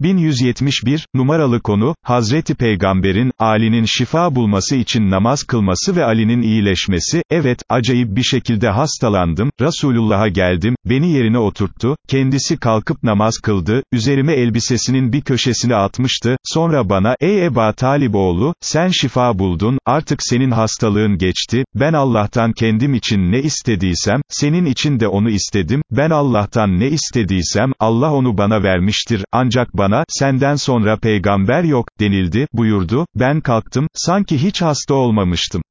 1171, numaralı konu, Hazreti Peygamber'in, Ali'nin şifa bulması için namaz kılması ve Ali'nin iyileşmesi, evet, acayip bir şekilde hastalandım, Resulullah'a geldim, beni yerine oturttu, kendisi kalkıp namaz kıldı, üzerime elbisesinin bir köşesini atmıştı, sonra bana, ey Eba Taliboğlu, sen şifa buldun, artık senin hastalığın geçti, ben Allah'tan kendim için ne istediysem, senin için de onu istedim, ben Allah'tan ne istediysem, Allah onu bana vermiştir, ancak bana, bana, senden sonra peygamber yok, denildi, buyurdu, ben kalktım, sanki hiç hasta olmamıştım.